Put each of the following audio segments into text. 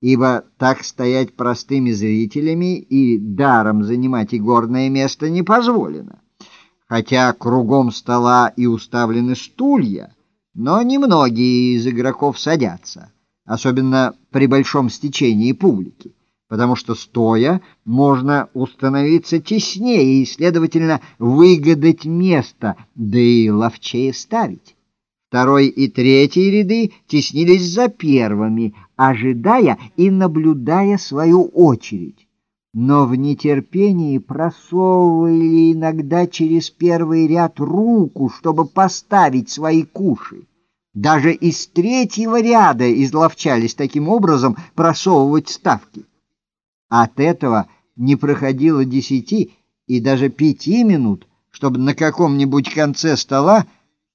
ибо так стоять простыми зрителями и даром занимать игорное место не позволено. Хотя кругом стола и уставлены стулья, но немногие из игроков садятся, особенно при большом стечении публики, потому что стоя можно установиться теснее и, следовательно, выгадать место, да и ловчее ставить. Второй и третий ряды теснились за первыми, ожидая и наблюдая свою очередь. Но в нетерпении просовывали иногда через первый ряд руку, чтобы поставить свои куши. Даже из третьего ряда изловчались таким образом просовывать ставки. От этого не проходило десяти и даже пяти минут, чтобы на каком-нибудь конце стола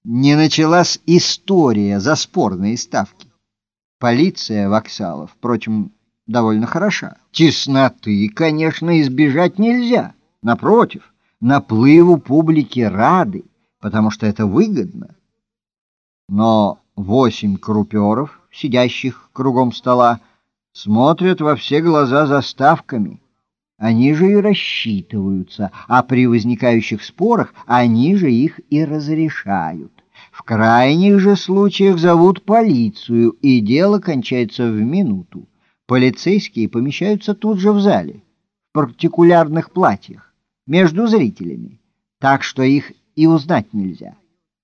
не началась история за спорные ставки. Полиция Воксала, впрочем, довольно хороша. Тесноты, конечно, избежать нельзя. Напротив, наплыву публики рады, потому что это выгодно. Но восемь круперов, сидящих кругом стола, смотрят во все глаза за ставками. Они же и рассчитываются, а при возникающих спорах они же их и разрешают. В крайних же случаях зовут полицию, и дело кончается в минуту. Полицейские помещаются тут же в зале, в партикулярных платьях, между зрителями, так что их и узнать нельзя.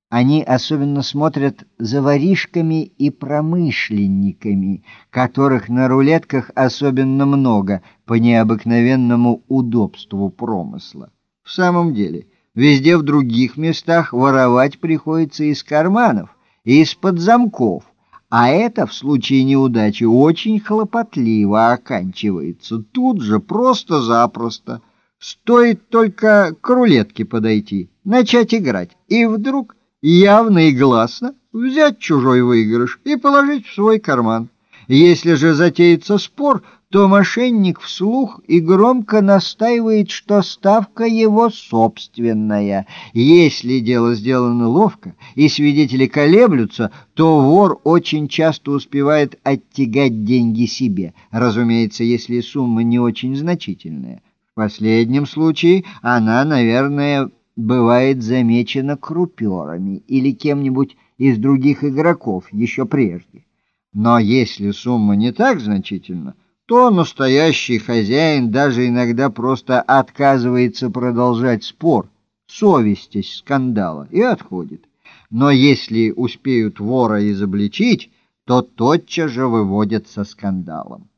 Они особенно смотрят за воришками и промышленниками, которых на рулетках особенно много по необыкновенному удобству промысла. В самом деле, везде в других местах воровать приходится из карманов из-под замков, а это в случае неудачи очень хлопотливо оканчивается. Тут же просто-запросто. Стоит только к рулетке подойти, начать играть, и вдруг явно и гласно взять чужой выигрыш и положить в свой карман. Если же затеется спор, то мошенник вслух и громко настаивает, что ставка его собственная. Если дело сделано ловко и свидетели колеблются, то вор очень часто успевает оттягать деньги себе, разумеется, если сумма не очень значительная. В последнем случае она, наверное, бывает замечена круперами или кем-нибудь из других игроков еще прежде. Но если сумма не так значительна, то настоящий хозяин даже иногда просто отказывается продолжать спор, совестясь скандала, и отходит. Но если успеют вора изобличить, то тотчас же выводят со скандалом.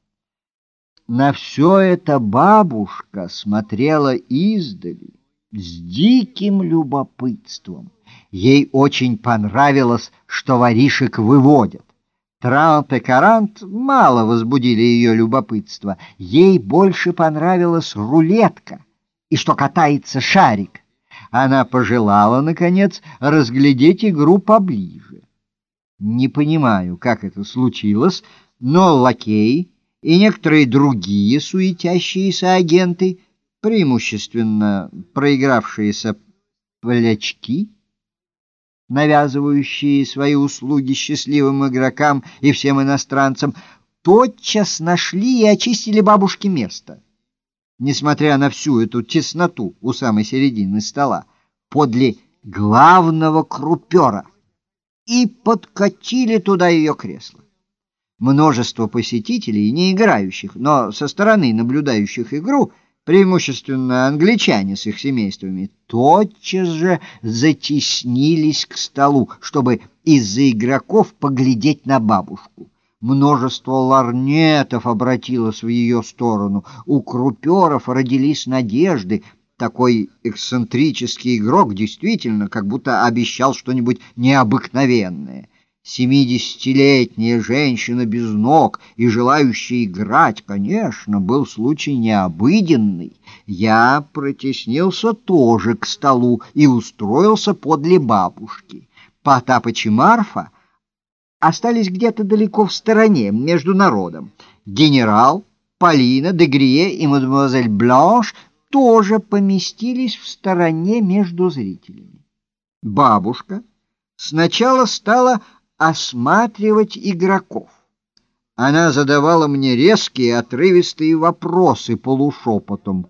На все это бабушка смотрела издали с диким любопытством. Ей очень понравилось, что воришек выводят. Трант и Карант мало возбудили ее любопытство. Ей больше понравилась рулетка и что катается шарик. Она пожелала, наконец, разглядеть игру поближе. Не понимаю, как это случилось, но лакей и некоторые другие суетящиеся агенты — преимущественно проигравшиеся полячки, навязывающие свои услуги счастливым игрокам и всем иностранцам, тотчас нашли и очистили бабушке место. Несмотря на всю эту тесноту у самой середины стола, подле главного крупера, и подкатили туда ее кресло. Множество посетителей, не играющих, но со стороны наблюдающих игру, преимущественно англичане с их семействами, тотчас же затеснились к столу, чтобы из-за игроков поглядеть на бабушку. Множество ларнетов обратилось в ее сторону, у круперов родились надежды. Такой эксцентрический игрок действительно как будто обещал что-нибудь необыкновенное. Семидесятилетняя женщина без ног и желающая играть, конечно, был случай необыденный. Я протеснился тоже к столу и устроился подле бабушки. Потапыч и Марфа остались где-то далеко в стороне, между народом. Генерал, Полина, Дегрие и мадемуазель Бланш тоже поместились в стороне между зрителями. Бабушка сначала стала осматривать игроков. Она задавала мне резкие, отрывистые вопросы полушепотом.